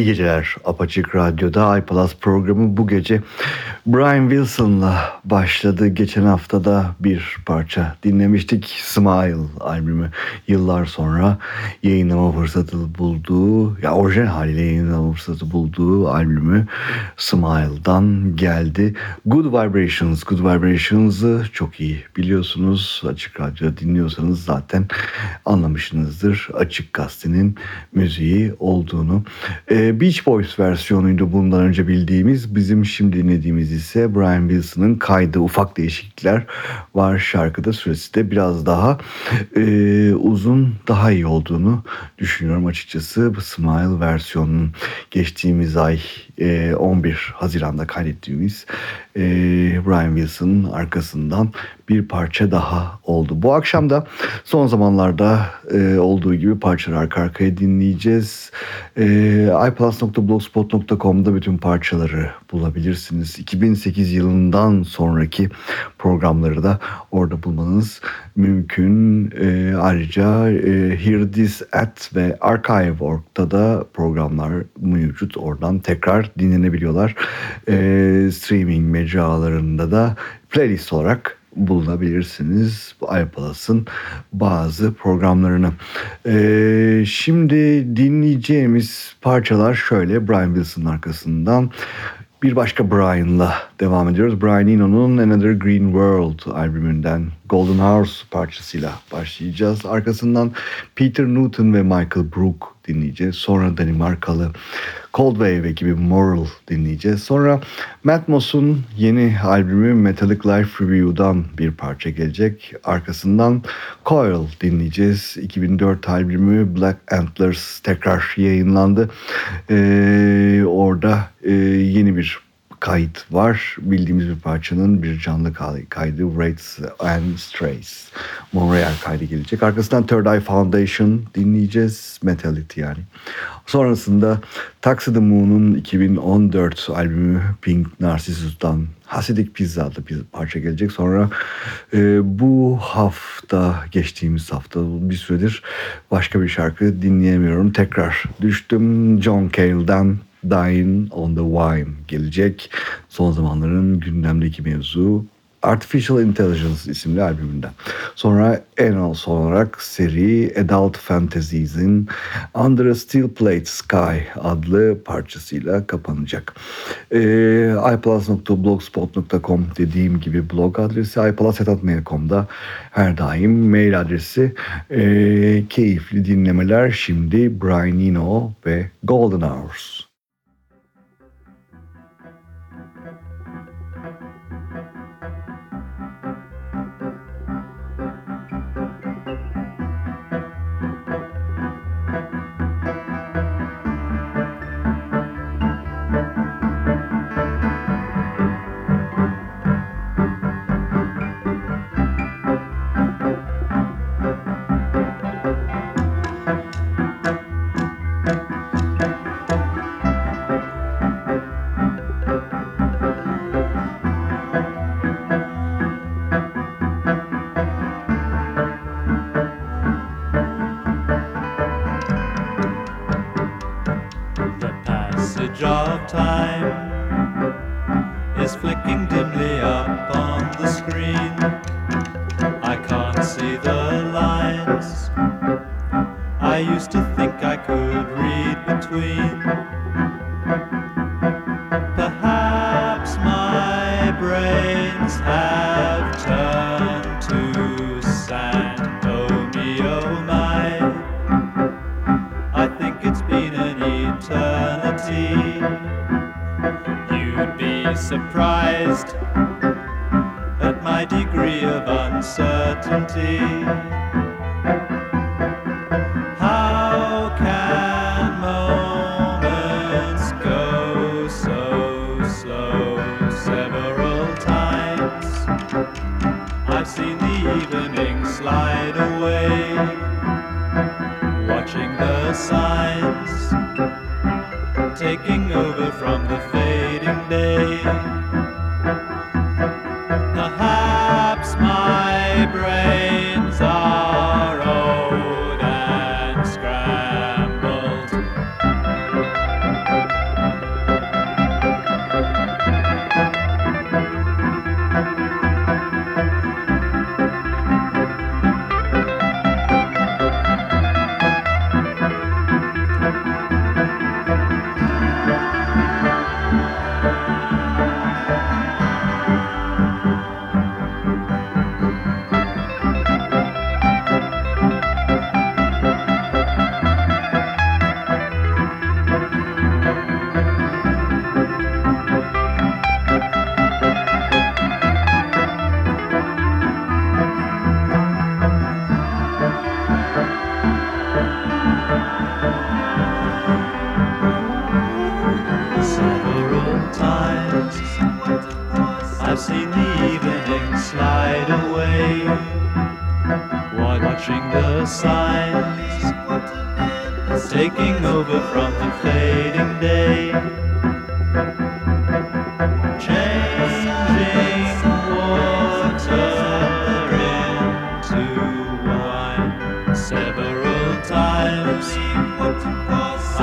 İyi geceler. Apaçık Radyo'da iPlus programı bu gece. Brian Wilson'la başladı. Geçen haftada bir parça dinlemiştik. Smile albümü yıllar sonra yayınlama fırsatı bulduğu, ya orijinal haliyle yayınlama fırsatı bulduğu albümü Smile'dan geldi. Good Vibrations, Good Vibrations'ı çok iyi biliyorsunuz. Açık Radyo dinliyorsanız zaten anlamışsınızdır. Açık Gazete'nin müziği olduğunu. Ee, Beach Boys versiyonuydu bundan önce bildiğimiz. Bizim şimdi dinlediğimiz ise Brian Wilson'ın kaydı. Ufak değişiklikler var şarkıda. Süresi de biraz daha e, uzun, daha iyi olduğunu düşünüyorum açıkçası. Bu Smile versiyonunun geçtiğimiz ay e, 11 Haziran'da kaydettiğimiz e, Brian Wilson'ın arkasından bir parça daha oldu. Bu akşam da son zamanlarda e, olduğu gibi parçalar arka arkaya dinleyeceğiz. E, iplus.blogspot.com'da bütün parçaları bulabilirsiniz. 2008 yılından sonraki programları da orada bulmanız mümkün. E, ayrıca e, Hear This At ve Archive.org'da da programlar mevcut. Oradan tekrar dinlenebiliyorlar. E, streaming mecralarında da playlist olarak bulunabilirsiniz iPlus'ın bazı programlarını. Ee, şimdi dinleyeceğimiz parçalar şöyle Brian Wilson'ın arkasından bir başka Brian'la devam ediyoruz. Brian Eno'nun Another Green World albümünden Golden Hours parçasıyla başlayacağız. Arkasından Peter Newton ve Michael Brook dinleyeceğiz. Sonra Danimarkalı Coldwave ekibi Moral dinleyeceğiz. Sonra Matt Moss'un yeni albümü Metallic Life Review'dan bir parça gelecek. Arkasından Coil dinleyeceğiz. 2004 albümü Black Antlers tekrar yayınlandı. Ee, orada e, yeni bir kayıt var. Bildiğimiz bir parçanın bir canlı kaydı Wraiths and Strays. Montreal kaydı gelecek. Arkasından Third Eye Foundation dinleyeceğiz. Metality yani. Sonrasında Taxi the Moon'un 2014 albümü Pink Narcissus'tan Hasidik Pizza adlı bir parça gelecek. Sonra e, bu hafta, geçtiğimiz hafta bir süredir başka bir şarkı dinleyemiyorum. Tekrar düştüm John Cale'dan Dying on the Wine gelecek. Son zamanların gündemdeki mevzu Artificial Intelligence isimli albümünden. Sonra en son olarak seri Adult Fantasies'in Under a Steel Plate Sky adlı parçasıyla kapanacak. Ee, iplus.blogspot.com dediğim gibi blog adresi iplus.mail.com'da her daim mail adresi. Ee, keyifli dinlemeler şimdi Brian Eno ve Golden Hours. my degree of uncertainty. How can moments go so slow several times? I've seen the evening slide away, watching the sun.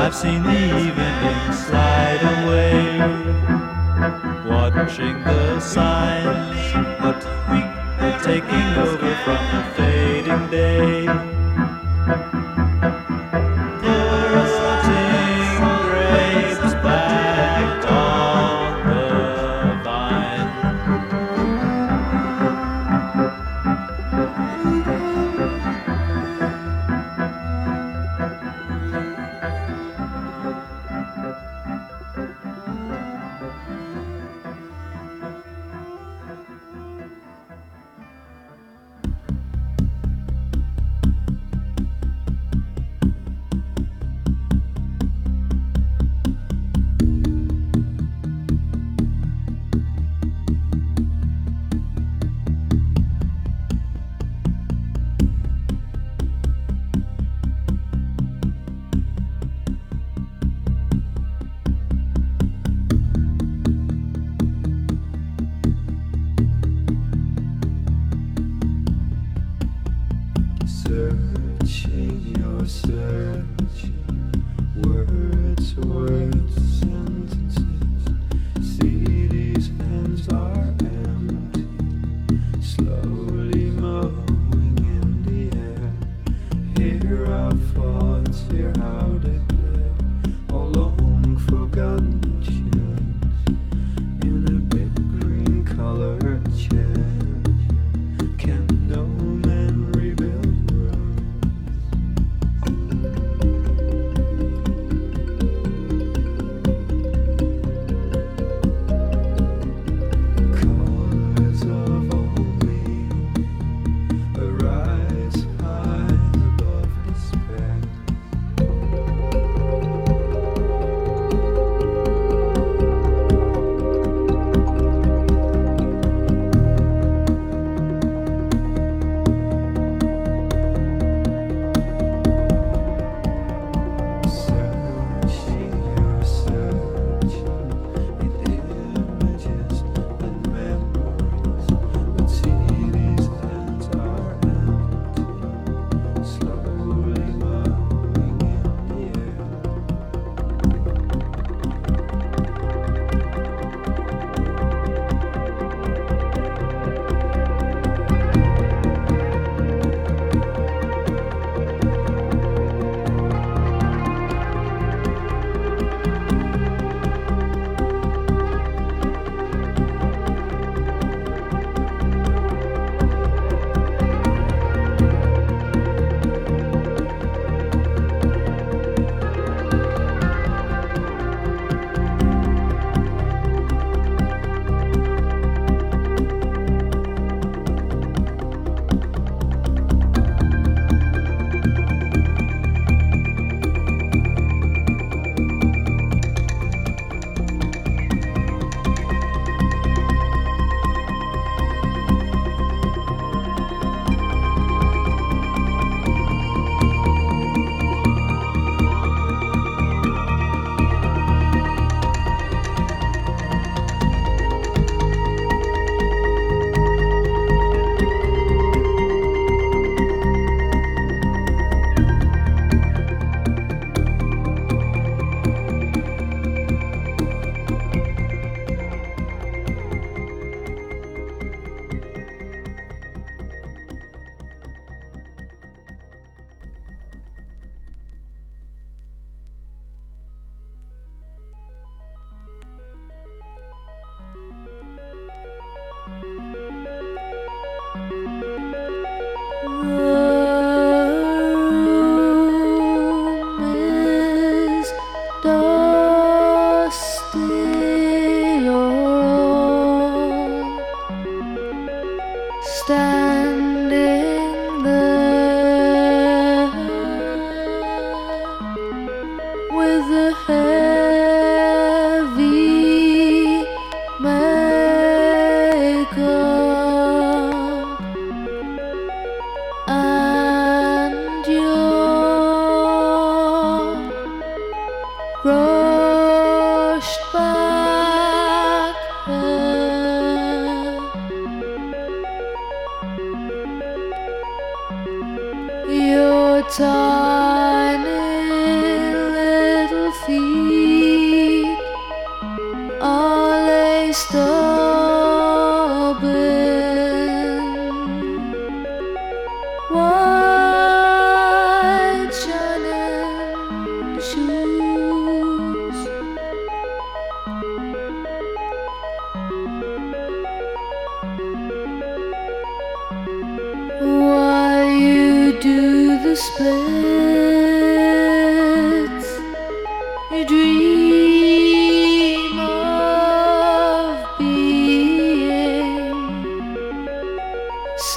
I've seen the evening slide away, watching the signs taking over from the.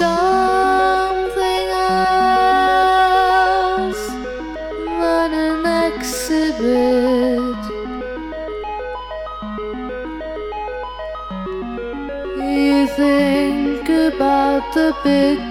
something else than an exhibit. You think about the big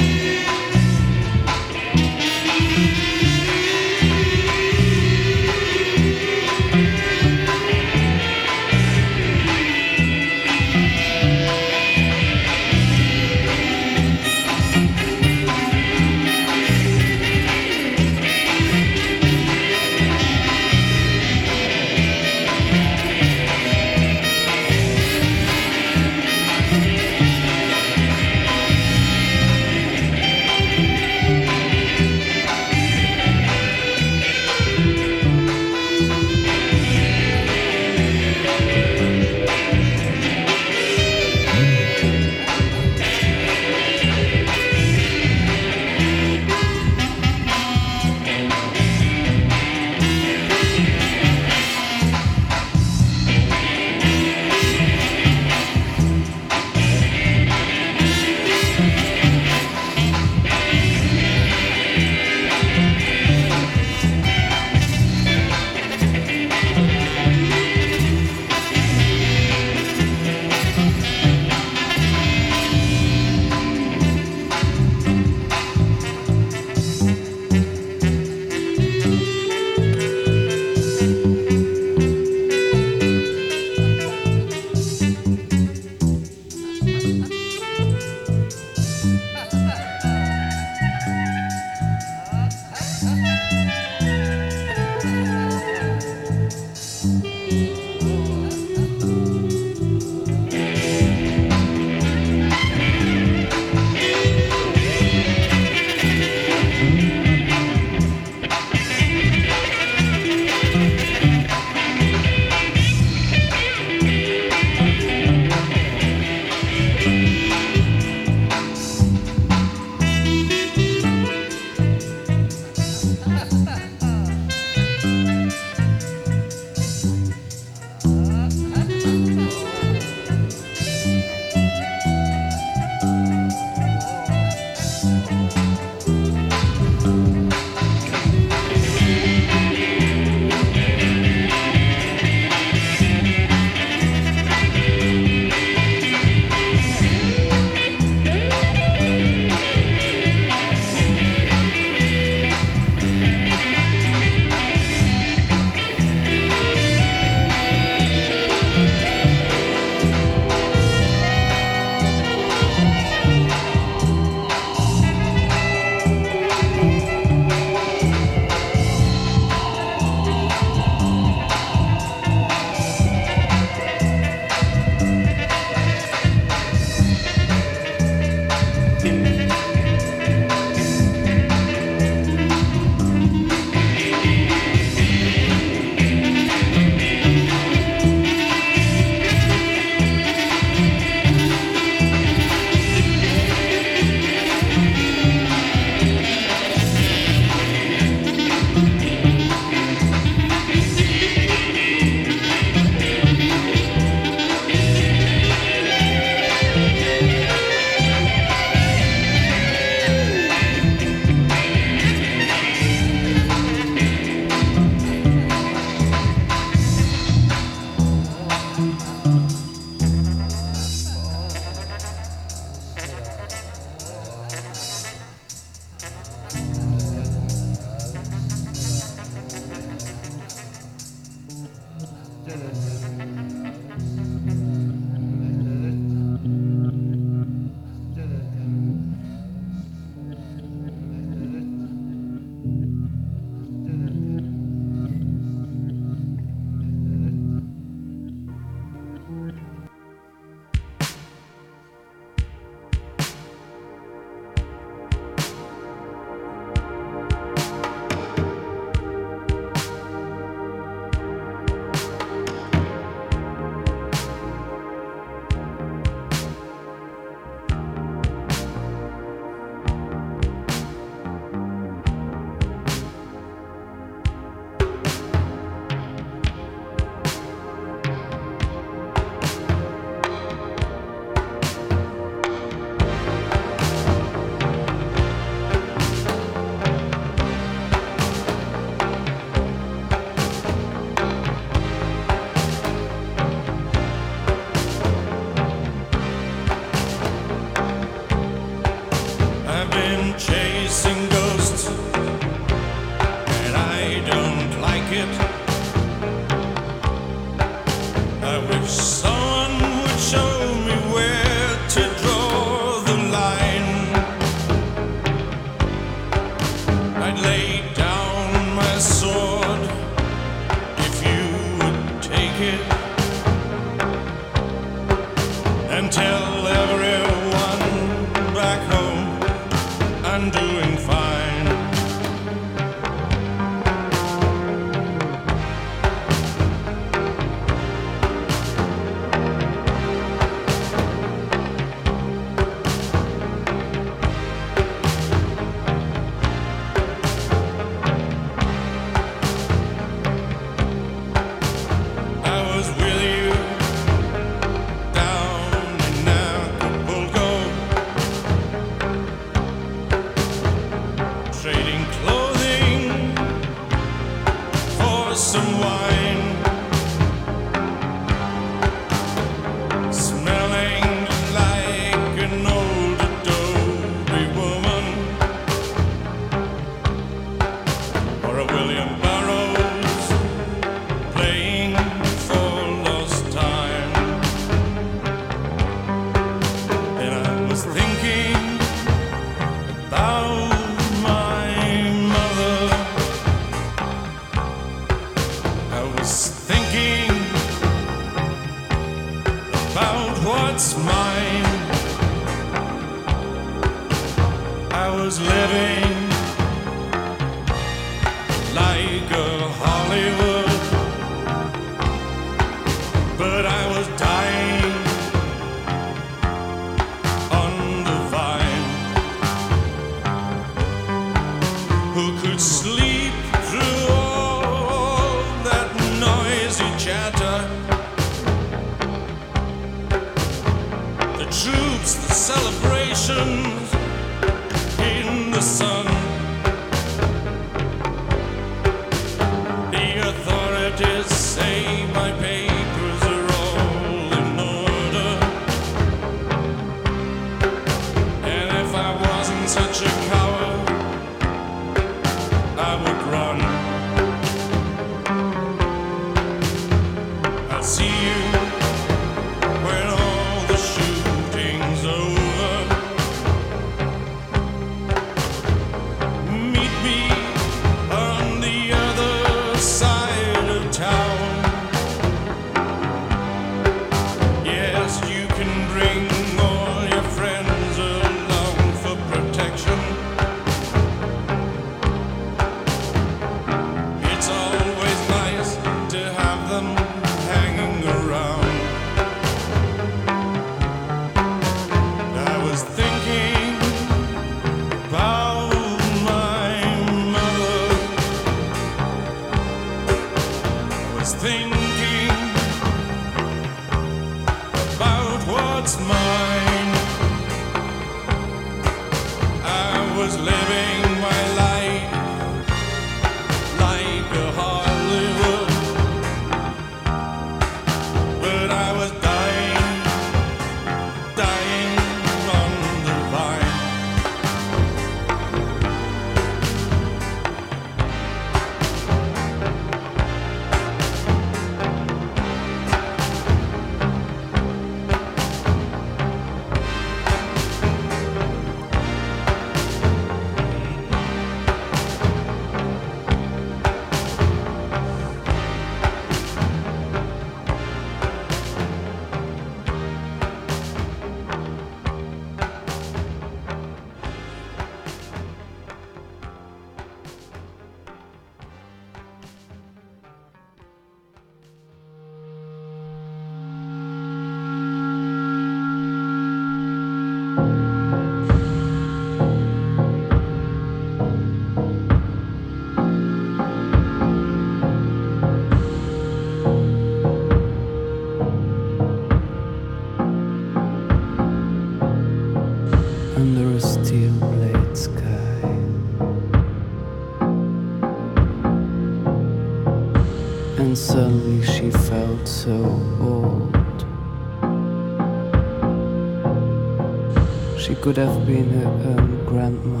could have been her um, grandma.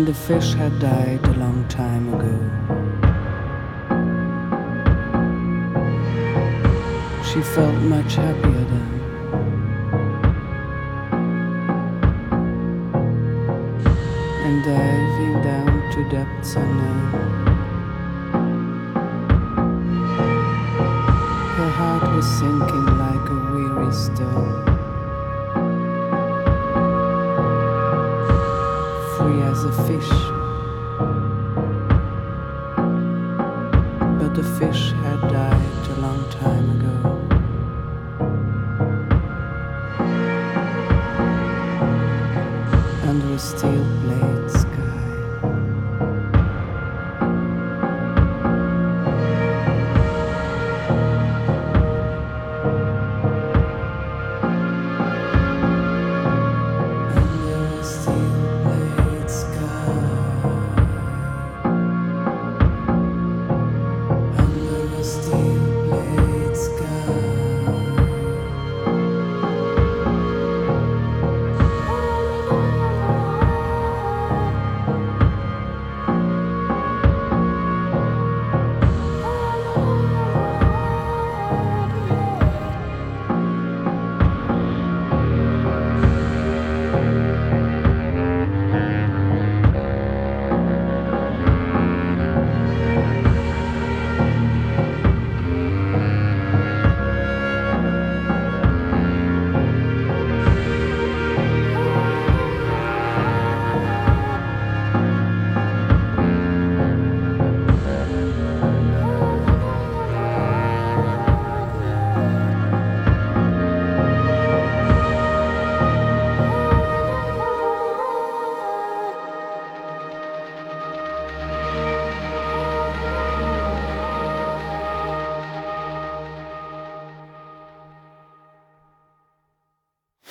and the fish had died a long time ago. She felt much happier then. And diving down to depths unknown, her heart was sinking like a weary stone. As a fish.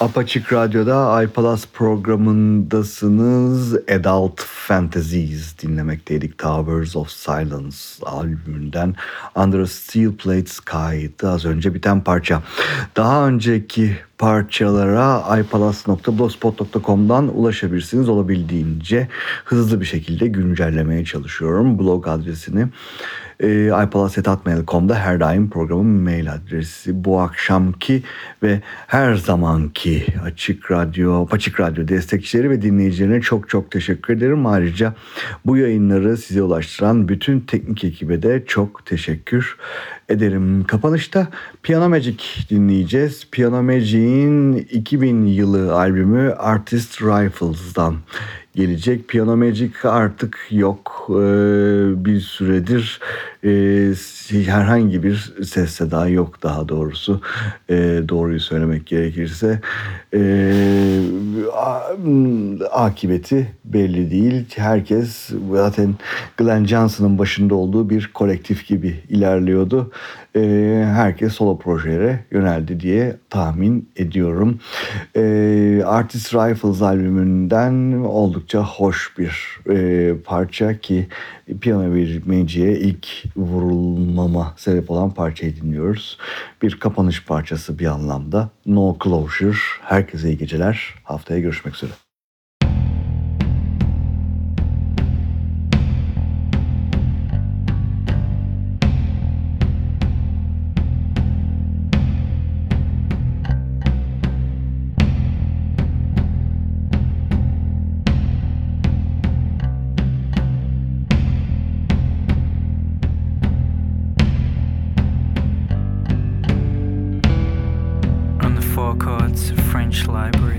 Apaçık Radyo'da iPalas programındasınız. Adult Fantasies dinlemekteydik. Towers of Silence albümünden Under a Steel Plate Sky'dı az önce biten parça. Daha önceki parçalara ipalas.blogspot.com'dan ulaşabilirsiniz. Olabildiğince hızlı bir şekilde güncellemeye çalışıyorum blog adresini. E, ipalas.mail.com'da her daim programın mail adresi. Bu akşamki ve her zamanki Açık Radyo, Açık Radyo destekçileri ve dinleyicilerine çok çok teşekkür ederim. Ayrıca bu yayınları size ulaştıran bütün teknik ekibe de çok teşekkür ederim. Kapanışta Piano Magic dinleyeceğiz. Piano Magic'in 2000 yılı albümü Artist Rifles'dan gelecek. Piano Magic artık yok. Ee, bir süredir e, herhangi bir ses seda yok daha doğrusu. Ee, doğruyu söylemek gerekirse. A- akıbeti belli değil. Herkes zaten Glenn Johnson'ın başında olduğu bir kolektif gibi ilerliyordu. Ee, herkes solo projelere yöneldi diye tahmin ediyorum. Ee, Artist Rifles albümünden oldukça hoş bir e, parça ki Piyano bir Magic'e ilk vurulmama sebep olan parçayı dinliyoruz. Bir kapanış parçası bir anlamda. No Closure. Herkese iyi geceler. Haftaya görüşmek üzere. Of